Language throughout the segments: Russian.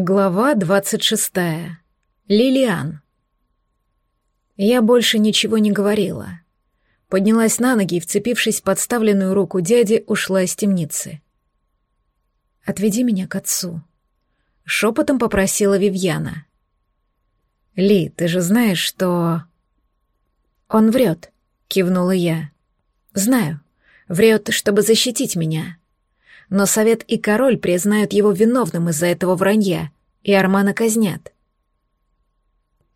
Глава двадцать шестая. Лилиан. Я больше ничего не говорила. Поднялась на ноги и, вцепившись в подставленную руку дяди, ушла из темницы. «Отведи меня к отцу», — шепотом попросила Вивьяна. «Ли, ты же знаешь, что...» «Он врет», — кивнула я. «Знаю. Врет, чтобы защитить меня но совет и король признают его виновным из-за этого вранья, и Армана казнят.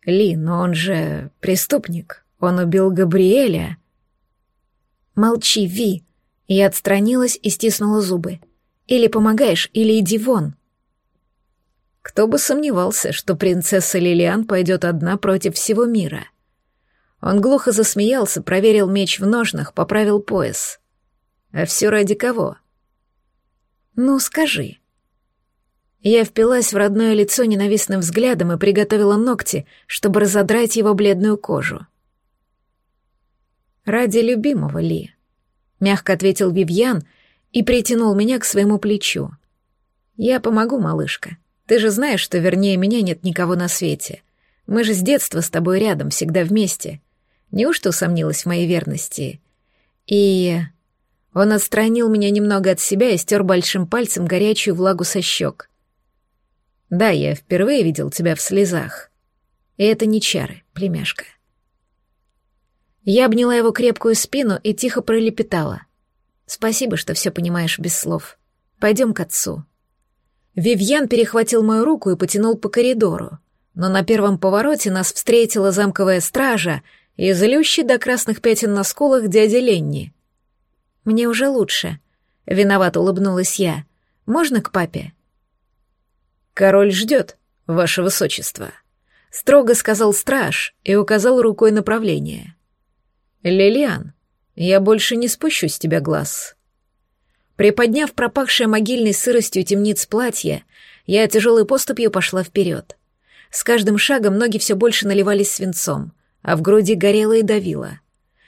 Ли, но он же преступник. Он убил Габриэля. Молчи, Ви. Я отстранилась и стиснула зубы. Или помогаешь, или иди вон. Кто бы сомневался, что принцесса Лилиан пойдет одна против всего мира. Он глухо засмеялся, проверил меч в ножнах, поправил пояс. А все ради кого? «Ну, скажи». Я впилась в родное лицо ненавистным взглядом и приготовила ногти, чтобы разодрать его бледную кожу. «Ради любимого Ли», — мягко ответил Вивьян и притянул меня к своему плечу. «Я помогу, малышка. Ты же знаешь, что вернее меня нет никого на свете. Мы же с детства с тобой рядом, всегда вместе. Неужто усомнилась в моей верности? И он отстранил меня немного от себя и стер большим пальцем горячую влагу со щек. «Да, я впервые видел тебя в слезах. И это не чары, племяшка». Я обняла его крепкую спину и тихо пролепетала. «Спасибо, что все понимаешь без слов. Пойдем к отцу». Вивьян перехватил мою руку и потянул по коридору, но на первом повороте нас встретила замковая стража и злющий до красных пятен на скулах дядя Ленни — мне уже лучше. Виновато улыбнулась я. Можно к папе? Король ждет, ваше высочество. Строго сказал страж и указал рукой направление. Лилиан, я больше не спущу с тебя глаз. Приподняв пропахшее могильной сыростью темниц платье, я тяжелой поступью пошла вперед. С каждым шагом ноги все больше наливались свинцом, а в груди горело и давило.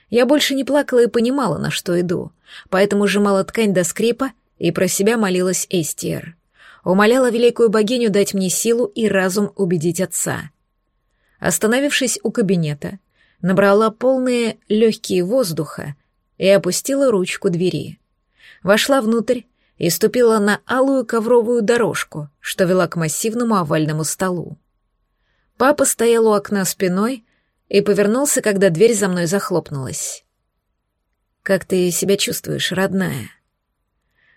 Я больше не плакала и понимала, на что иду, поэтому сжимала ткань до скрипа и про себя молилась Эстиер. Умоляла великую богиню дать мне силу и разум убедить отца. Остановившись у кабинета, набрала полные легкие воздуха и опустила ручку двери. Вошла внутрь и ступила на алую ковровую дорожку, что вела к массивному овальному столу. Папа стоял у окна спиной, и повернулся, когда дверь за мной захлопнулась. «Как ты себя чувствуешь, родная?»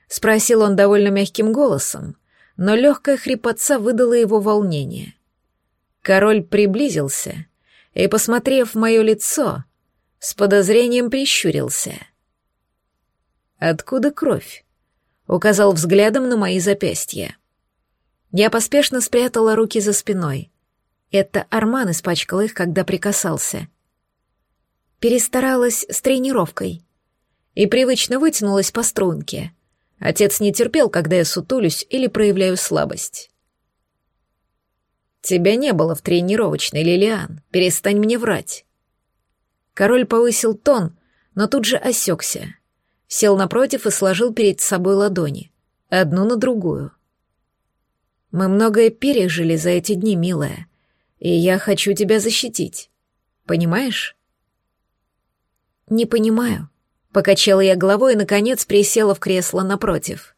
Спросил он довольно мягким голосом, но легкая хрипотца выдала его волнение. Король приблизился и, посмотрев в мое лицо, с подозрением прищурился. «Откуда кровь?» — указал взглядом на мои запястья. Я поспешно спрятала руки за спиной — это Арман испачкал их, когда прикасался. Перестаралась с тренировкой и привычно вытянулась по струнке. Отец не терпел, когда я сутулюсь или проявляю слабость. «Тебя не было в тренировочной, Лилиан. Перестань мне врать». Король повысил тон, но тут же осекся. Сел напротив и сложил перед собой ладони, одну на другую. «Мы многое пережили за эти дни, милая и я хочу тебя защитить. Понимаешь? Не понимаю. Покачала я головой и, наконец, присела в кресло напротив.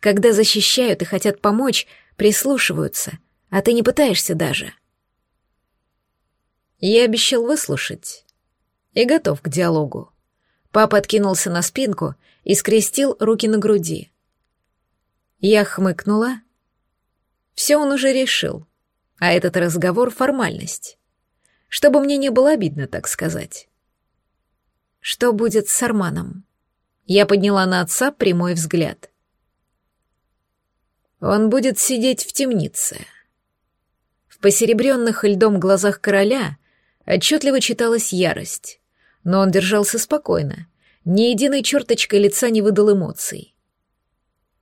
Когда защищают и хотят помочь, прислушиваются, а ты не пытаешься даже. Я обещал выслушать и готов к диалогу. Папа откинулся на спинку и скрестил руки на груди. Я хмыкнула. Все он уже решил. А этот разговор — формальность. Чтобы мне не было обидно, так сказать. Что будет с Арманом? Я подняла на отца прямой взгляд. Он будет сидеть в темнице. В посеребренных льдом глазах короля отчетливо читалась ярость, но он держался спокойно, ни единой черточкой лица не выдал эмоций.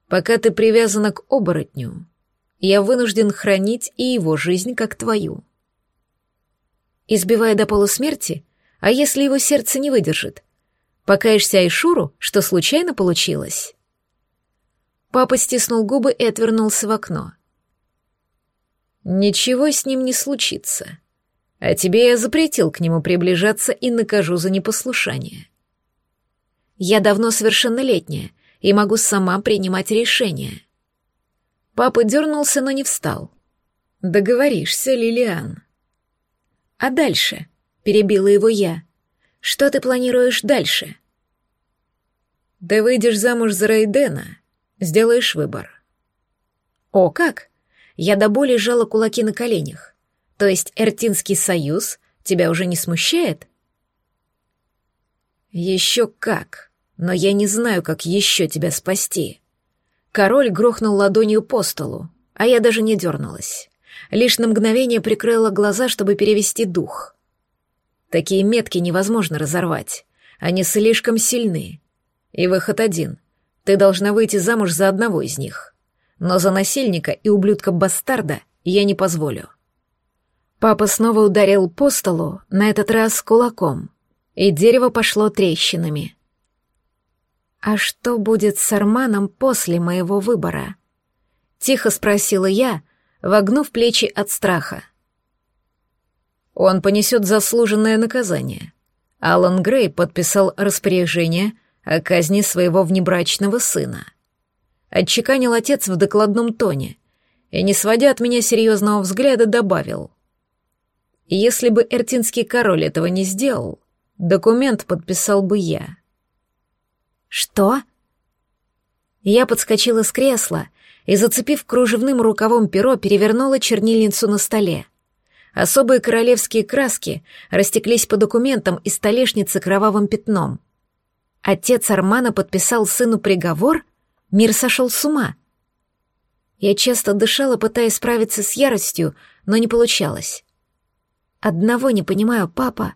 Пока ты привязана к оборотню, я вынужден хранить и его жизнь как твою. Избивая до полусмерти, а если его сердце не выдержит? Покаешься Айшуру, что случайно получилось?» Папа стиснул губы и отвернулся в окно. Ничего с ним не случится. А тебе я запретил к нему приближаться и накажу за непослушание. Я давно совершеннолетняя и могу сама принимать решения. Папа дернулся, но не встал. Договоришься, Лилиан. А дальше? Перебила его я. Что ты планируешь дальше? Да выйдешь замуж за Рейдена, сделаешь выбор. О, как? Я до боли сжала кулаки на коленях. То есть Эртинский союз тебя уже не смущает? Еще как, но я не знаю, как еще тебя спасти. Король грохнул ладонью по столу, а я даже не дернулась. Лишь на мгновение прикрыла глаза, чтобы перевести дух. Такие метки невозможно разорвать. Они слишком сильны. И выход один. Ты должна выйти замуж за одного из них но за насильника и ублюдка-бастарда я не позволю. Папа снова ударил по столу, на этот раз кулаком, и дерево пошло трещинами. «А что будет с Арманом после моего выбора?» — тихо спросила я, вогнув плечи от страха. «Он понесет заслуженное наказание», Алан Грей подписал распоряжение о казни своего внебрачного сына отчеканил отец в докладном тоне и, не сводя от меня серьезного взгляда, добавил. «Если бы Эртинский король этого не сделал, документ подписал бы я». «Что?» Я подскочила с кресла и, зацепив кружевным рукавом перо, перевернула чернильницу на столе. Особые королевские краски растеклись по документам и столешнице кровавым пятном. Отец Армана подписал сыну приговор — Мир сошел с ума. Я часто дышала, пытаясь справиться с яростью, но не получалось. Одного не понимаю, папа.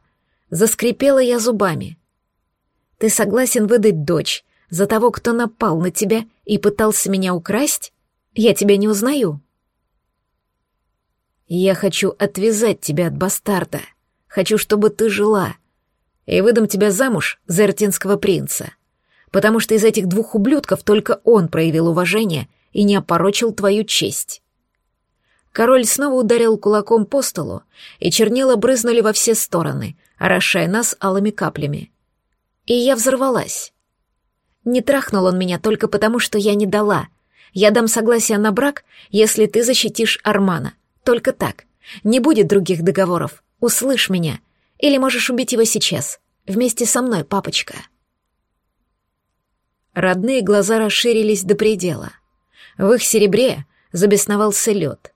Заскрипела я зубами. Ты согласен выдать дочь за того, кто напал на тебя и пытался меня украсть? Я тебя не узнаю. Я хочу отвязать тебя от бастарда. Хочу, чтобы ты жила. И выдам тебя замуж за эртинского принца потому что из этих двух ублюдков только он проявил уважение и не опорочил твою честь. Король снова ударил кулаком по столу, и чернила брызнули во все стороны, орошая нас алыми каплями. И я взорвалась. Не трахнул он меня только потому, что я не дала. Я дам согласие на брак, если ты защитишь Армана. Только так. Не будет других договоров. Услышь меня. Или можешь убить его сейчас. Вместе со мной, папочка. Родные глаза расширились до предела. В их серебре забесновался лед.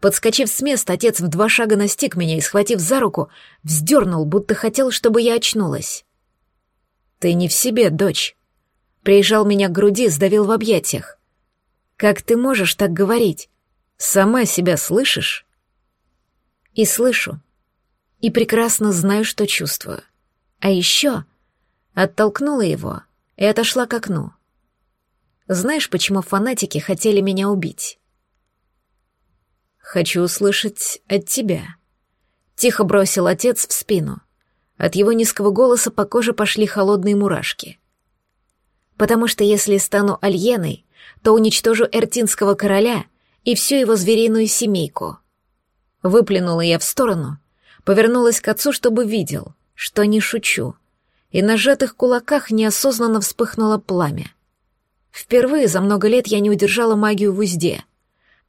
Подскочив с места, отец в два шага настиг меня и, схватив за руку, вздернул, будто хотел, чтобы я очнулась. «Ты не в себе, дочь». Приезжал меня к груди, сдавил в объятиях. «Как ты можешь так говорить? Сама себя слышишь?» И слышу. И прекрасно знаю, что чувствую. А еще оттолкнула его — и отошла к окну. Знаешь, почему фанатики хотели меня убить? Хочу услышать от тебя. Тихо бросил отец в спину. От его низкого голоса по коже пошли холодные мурашки. Потому что если стану Альеной, то уничтожу Эртинского короля и всю его звериную семейку. Выплюнула я в сторону, повернулась к отцу, чтобы видел, что не шучу — и на сжатых кулаках неосознанно вспыхнуло пламя. Впервые за много лет я не удержала магию в узде.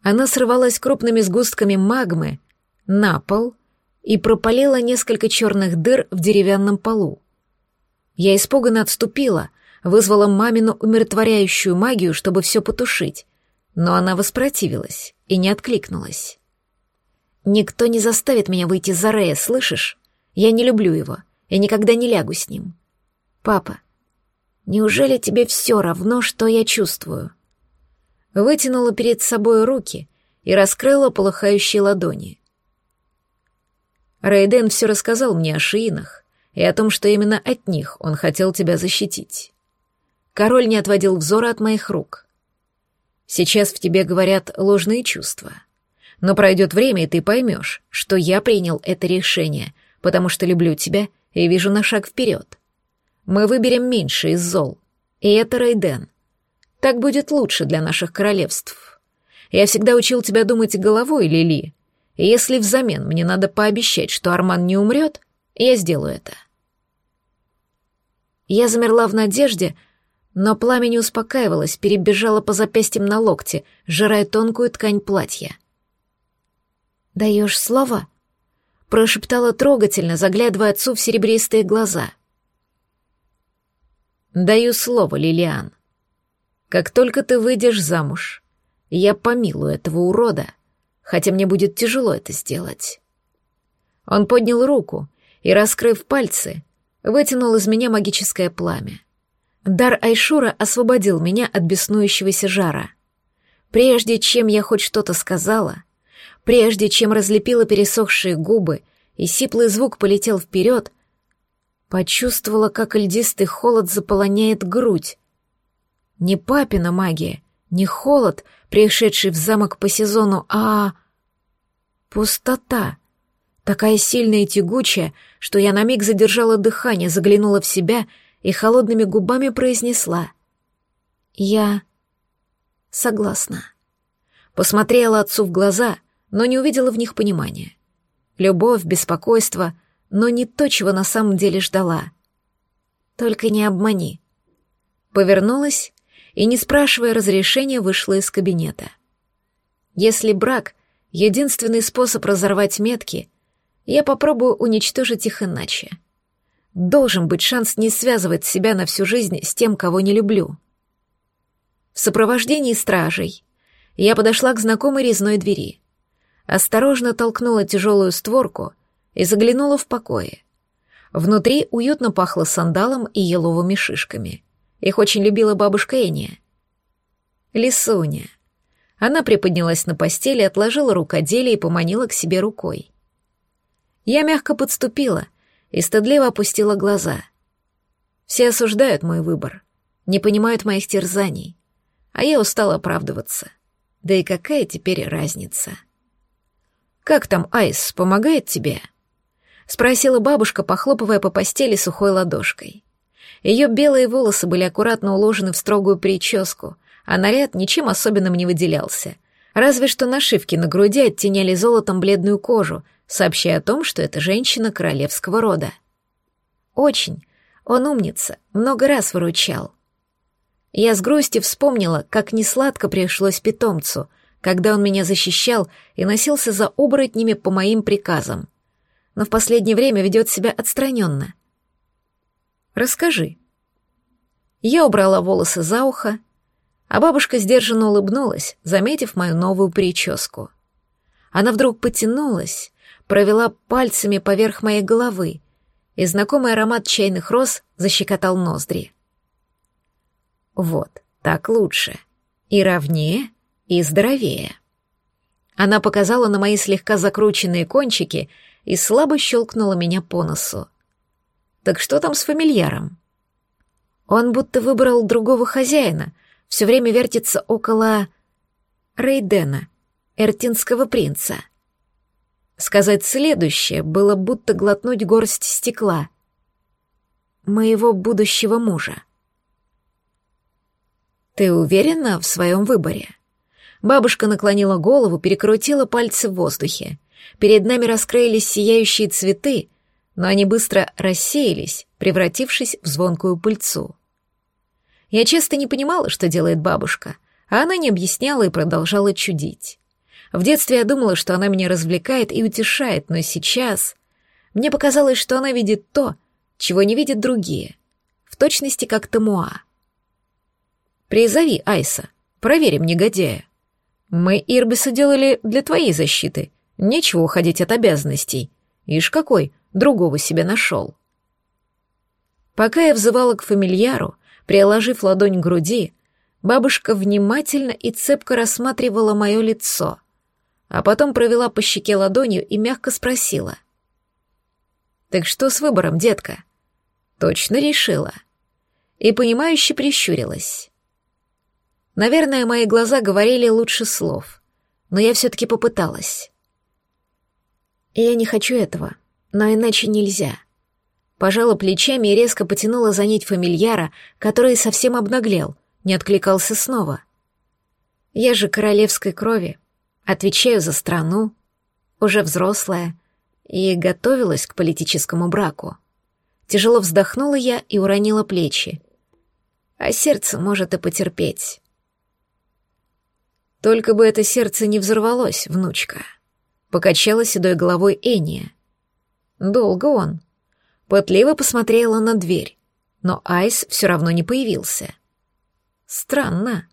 Она срывалась крупными сгустками магмы на пол и пропалила несколько черных дыр в деревянном полу. Я испуганно отступила, вызвала мамину умиротворяющую магию, чтобы все потушить, но она воспротивилась и не откликнулась. «Никто не заставит меня выйти за Рея, слышишь? Я не люблю его. Я никогда не лягу с ним. Папа, неужели тебе все равно, что я чувствую? Вытянула перед собой руки и раскрыла полыхающие ладони. Рейден все рассказал мне о шиинах и о том, что именно от них он хотел тебя защитить. Король не отводил взора от моих рук. Сейчас в тебе говорят ложные чувства. Но пройдет время, и ты поймешь, что я принял это решение, потому что люблю тебя и вижу на шаг вперед. Мы выберем меньше из зол, и это Рейден. Так будет лучше для наших королевств. Я всегда учил тебя думать головой, Лили, если взамен мне надо пообещать, что Арман не умрет, я сделаю это. Я замерла в надежде, но пламя не успокаивалось, перебежало по запястьям на локте, сжирая тонкую ткань платья. «Даешь слово?» — прошептала трогательно, заглядывая отцу в серебристые глаза. «Даю слово, Лилиан. Как только ты выйдешь замуж, я помилую этого урода, хотя мне будет тяжело это сделать». Он поднял руку и, раскрыв пальцы, вытянул из меня магическое пламя. Дар Айшура освободил меня от беснующегося жара. Прежде чем я хоть что-то сказала, прежде чем разлепила пересохшие губы и сиплый звук полетел вперед, почувствовала, как льдистый холод заполоняет грудь. Не папина магия, не холод, пришедший в замок по сезону, а... пустота — такая сильная и тягучая, что я на миг задержала дыхание, заглянула в себя и холодными губами произнесла. «Я согласна». Посмотрела отцу в глаза, но не увидела в них понимания. Любовь, беспокойство, но не то, чего на самом деле ждала. Только не обмани. Повернулась и, не спрашивая разрешения, вышла из кабинета. Если брак — единственный способ разорвать метки — я попробую уничтожить их иначе. Должен быть шанс не связывать себя на всю жизнь с тем, кого не люблю. В сопровождении стражей я подошла к знакомой резной двери. Осторожно толкнула тяжелую створку и заглянула в покое. Внутри уютно пахло сандалом и еловыми шишками. Их очень любила бабушка Эния. Лисуня. Она приподнялась на постели, отложила рукоделие и поманила к себе рукой. Я мягко подступила и стыдливо опустила глаза. Все осуждают мой выбор, не понимают моих терзаний, а я устала оправдываться. Да и какая теперь разница? «Как там Айс, помогает тебе?» — спросила бабушка, похлопывая по постели сухой ладошкой. Ее белые волосы были аккуратно уложены в строгую прическу, а наряд ничем особенным не выделялся. Разве что нашивки на груди оттеняли золотом бледную кожу, сообщая о том, что это женщина королевского рода. Очень. Он умница, много раз выручал. Я с грустью вспомнила, как несладко пришлось питомцу, когда он меня защищал и носился за оборотнями по моим приказам. Но в последнее время ведет себя отстраненно. «Расскажи». Я убрала волосы за ухо, а бабушка сдержанно улыбнулась, заметив мою новую прическу. Она вдруг потянулась, провела пальцами поверх моей головы, и знакомый аромат чайных роз защекотал ноздри. Вот, так лучше. И ровнее, и здоровее. Она показала на мои слегка закрученные кончики и слабо щелкнула меня по носу. Так что там с фамильяром? Он будто выбрал другого хозяина, все время вертится около Рейдена, эртинского принца. Сказать следующее было будто глотнуть горсть стекла. Моего будущего мужа. «Ты уверена в своем выборе?» Бабушка наклонила голову, перекрутила пальцы в воздухе. Перед нами раскрылись сияющие цветы, но они быстро рассеялись, превратившись в звонкую пыльцу. Я часто не понимала, что делает бабушка, а она не объясняла и продолжала чудить. В детстве я думала, что она меня развлекает и утешает, но сейчас мне показалось, что она видит то, чего не видят другие, в точности как Тамуа. «Призови Айса, проверим негодяя. Мы Ирбиса делали для твоей защиты, нечего уходить от обязанностей. Ишь какой, другого себе нашел». Пока я взывала к фамильяру, приложив ладонь к груди, бабушка внимательно и цепко рассматривала мое лицо — а потом провела по щеке ладонью и мягко спросила. «Так что с выбором, детка?» «Точно решила». И понимающе прищурилась. Наверное, мои глаза говорили лучше слов, но я все-таки попыталась. «Я не хочу этого, но иначе нельзя». Пожала плечами и резко потянула за нить фамильяра, который совсем обнаглел, не откликался снова. «Я же королевской крови, Отвечаю за страну. уже взрослая, и готовилась к политическому браку. Тяжело вздохнула я и уронила плечи. А сердце может и потерпеть. Только бы это сердце не взорвалось, внучка. Покачала седой головой Эния. Долго он. Пытливо посмотрела на дверь, но Айс все равно не появился. Странно.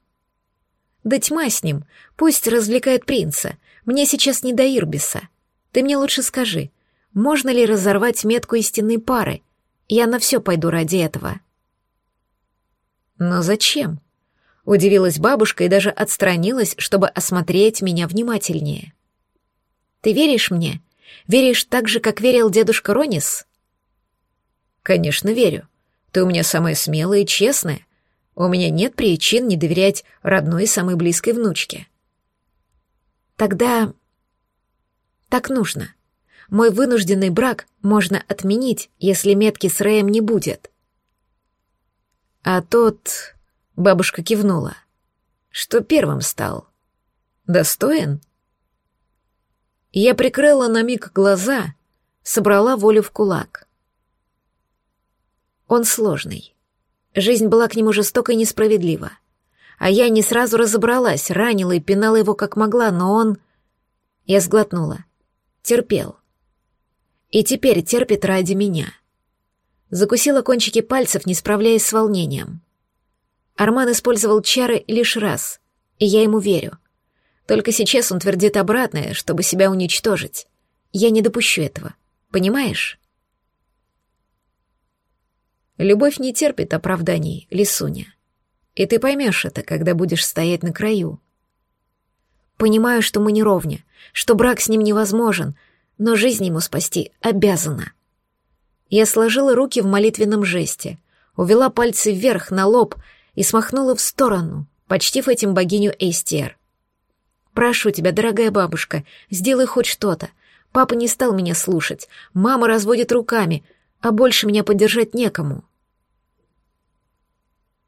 Да тьма с ним, пусть развлекает принца. Мне сейчас не до Ирбиса. Ты мне лучше скажи, можно ли разорвать метку истинной пары? Я на все пойду ради этого. Но зачем? Удивилась бабушка и даже отстранилась, чтобы осмотреть меня внимательнее. Ты веришь мне? Веришь так же, как верил дедушка Ронис? Конечно, верю. Ты у меня самая смелая и честная. У меня нет причин не доверять родной и самой близкой внучке. Тогда так нужно. Мой вынужденный брак можно отменить, если метки с Рэем не будет. А тот... Бабушка кивнула. Что первым стал? Достоин? Я прикрыла на миг глаза, собрала волю в кулак. Он сложный. Жизнь была к нему жестока и несправедлива. А я не сразу разобралась, ранила и пинала его как могла, но он... Я сглотнула. Терпел. И теперь терпит ради меня. Закусила кончики пальцев, не справляясь с волнением. Арман использовал чары лишь раз, и я ему верю. Только сейчас он твердит обратное, чтобы себя уничтожить. Я не допущу этого. Понимаешь? Любовь не терпит оправданий, Лисуня. И ты поймешь это, когда будешь стоять на краю. Понимаю, что мы не ровня, что брак с ним невозможен, но жизнь ему спасти обязана. Я сложила руки в молитвенном жесте, увела пальцы вверх на лоб и смахнула в сторону, почтив этим богиню Эстер. «Прошу тебя, дорогая бабушка, сделай хоть что-то. Папа не стал меня слушать, мама разводит руками, а больше меня поддержать некому».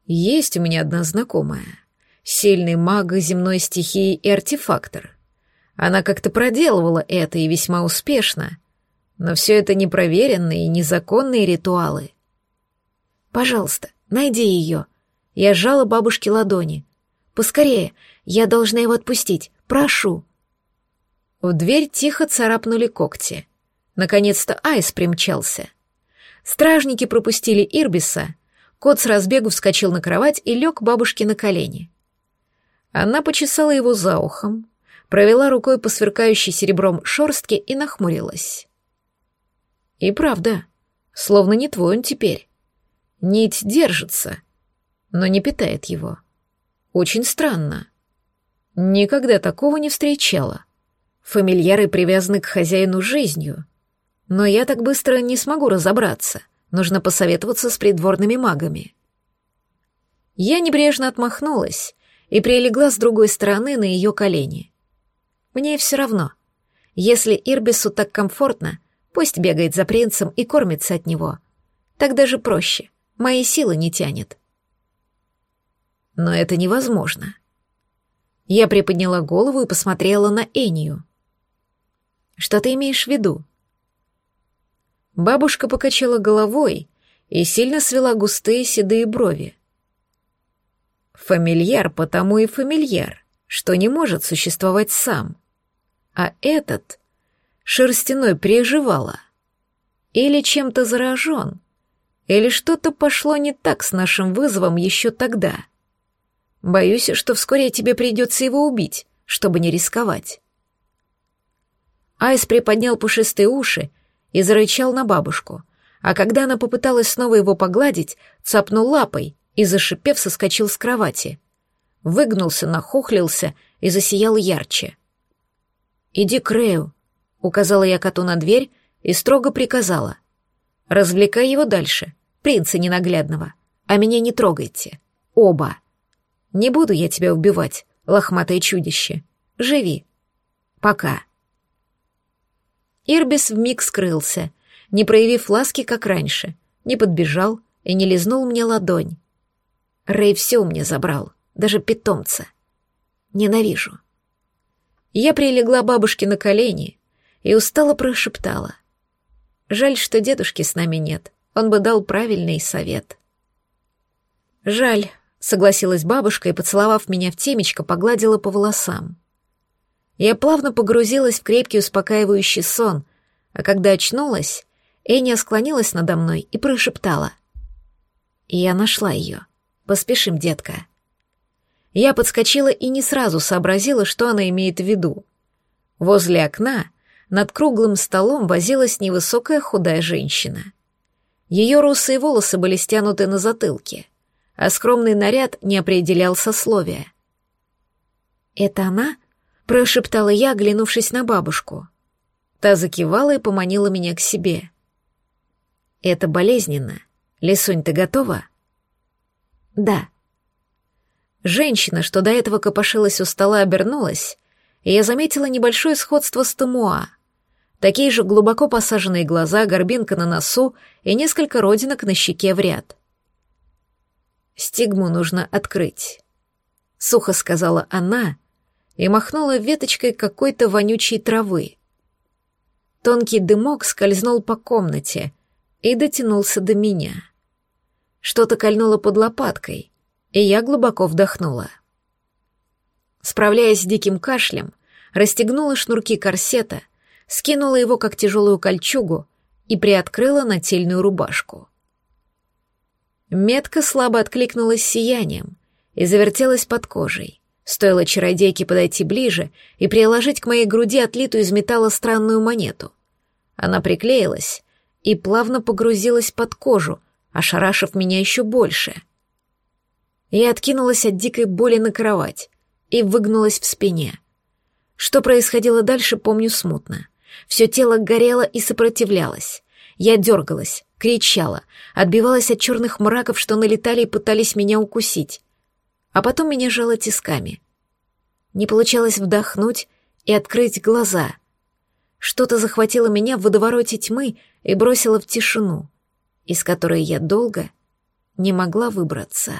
«Есть у меня одна знакомая, сильный маг земной стихии и артефактор. Она как-то проделывала это и весьма успешно, но все это непроверенные и незаконные ритуалы. Пожалуйста, найди ее», я сжала бабушке ладони. «Поскорее, я должна его отпустить, прошу». В дверь тихо царапнули когти. Наконец-то Айс примчался. Стражники пропустили Ирбиса. Кот с разбегу вскочил на кровать и лег бабушке на колени. Она почесала его за ухом, провела рукой по сверкающей серебром шорстке и нахмурилась. И правда, словно не твой он теперь. Нить держится, но не питает его. Очень странно. Никогда такого не встречала. Фамильяры привязаны к хозяину жизнью. Но я так быстро не смогу разобраться. Нужно посоветоваться с придворными магами. Я небрежно отмахнулась и прилегла с другой стороны на ее колени. Мне все равно. Если Ирбису так комфортно, пусть бегает за принцем и кормится от него. Так даже проще. Мои силы не тянет но это невозможно. Я приподняла голову и посмотрела на Энию. «Что ты имеешь в виду?» Бабушка покачала головой и сильно свела густые седые брови. «Фамильяр потому и фамильяр, что не может существовать сам. А этот шерстяной переживала. Или чем-то заражен, или что-то пошло не так с нашим вызовом еще тогда». Боюсь, что вскоре тебе придется его убить, чтобы не рисковать. Айс приподнял пушистые уши и зарычал на бабушку, а когда она попыталась снова его погладить, цапнул лапой и, зашипев, соскочил с кровати. Выгнулся, нахохлился и засиял ярче. «Иди к Рэю», — указала я коту на дверь и строго приказала. «Развлекай его дальше, принца ненаглядного, а меня не трогайте. Оба». Не буду я тебя убивать, лохматое чудище. Живи. Пока. Ирбис вмиг скрылся, не проявив ласки, как раньше, не подбежал и не лизнул мне ладонь. Рэй все у меня забрал, даже питомца. Ненавижу. Я прилегла бабушке на колени и устало прошептала. «Жаль, что дедушки с нами нет, он бы дал правильный совет». «Жаль», — согласилась бабушка и, поцеловав меня в темечко, погладила по волосам. Я плавно погрузилась в крепкий успокаивающий сон, а когда очнулась, Эня склонилась надо мной и прошептала. «Я нашла ее. Поспешим, детка». Я подскочила и не сразу сообразила, что она имеет в виду. Возле окна над круглым столом возилась невысокая худая женщина. Ее русые волосы были стянуты на затылке, а скромный наряд не определял сословия. «Это она?» — прошептала я, оглянувшись на бабушку. Та закивала и поманила меня к себе. «Это болезненно. Лисунь, ты готова?» «Да», Женщина, что до этого копошилась у стола, обернулась, и я заметила небольшое сходство с Тамуа. Такие же глубоко посаженные глаза, горбинка на носу и несколько родинок на щеке в ряд. «Стигму нужно открыть», — сухо сказала она и махнула веточкой какой-то вонючей травы. Тонкий дымок скользнул по комнате и дотянулся до меня. Что-то кольнуло под лопаткой, и я глубоко вдохнула. Справляясь с диким кашлем, расстегнула шнурки корсета, скинула его как тяжелую кольчугу и приоткрыла нательную рубашку. Метка слабо откликнулась сиянием и завертелась под кожей. Стоило чародейке подойти ближе и приложить к моей груди отлитую из металла странную монету. Она приклеилась и плавно погрузилась под кожу, ошарашив меня еще больше — я откинулась от дикой боли на кровать и выгнулась в спине. Что происходило дальше, помню смутно. Все тело горело и сопротивлялось. Я дергалась, кричала, отбивалась от черных мраков, что налетали и пытались меня укусить. А потом меня жало тисками. Не получалось вдохнуть и открыть глаза. Что-то захватило меня в водовороте тьмы и бросило в тишину, из которой я долго не могла выбраться.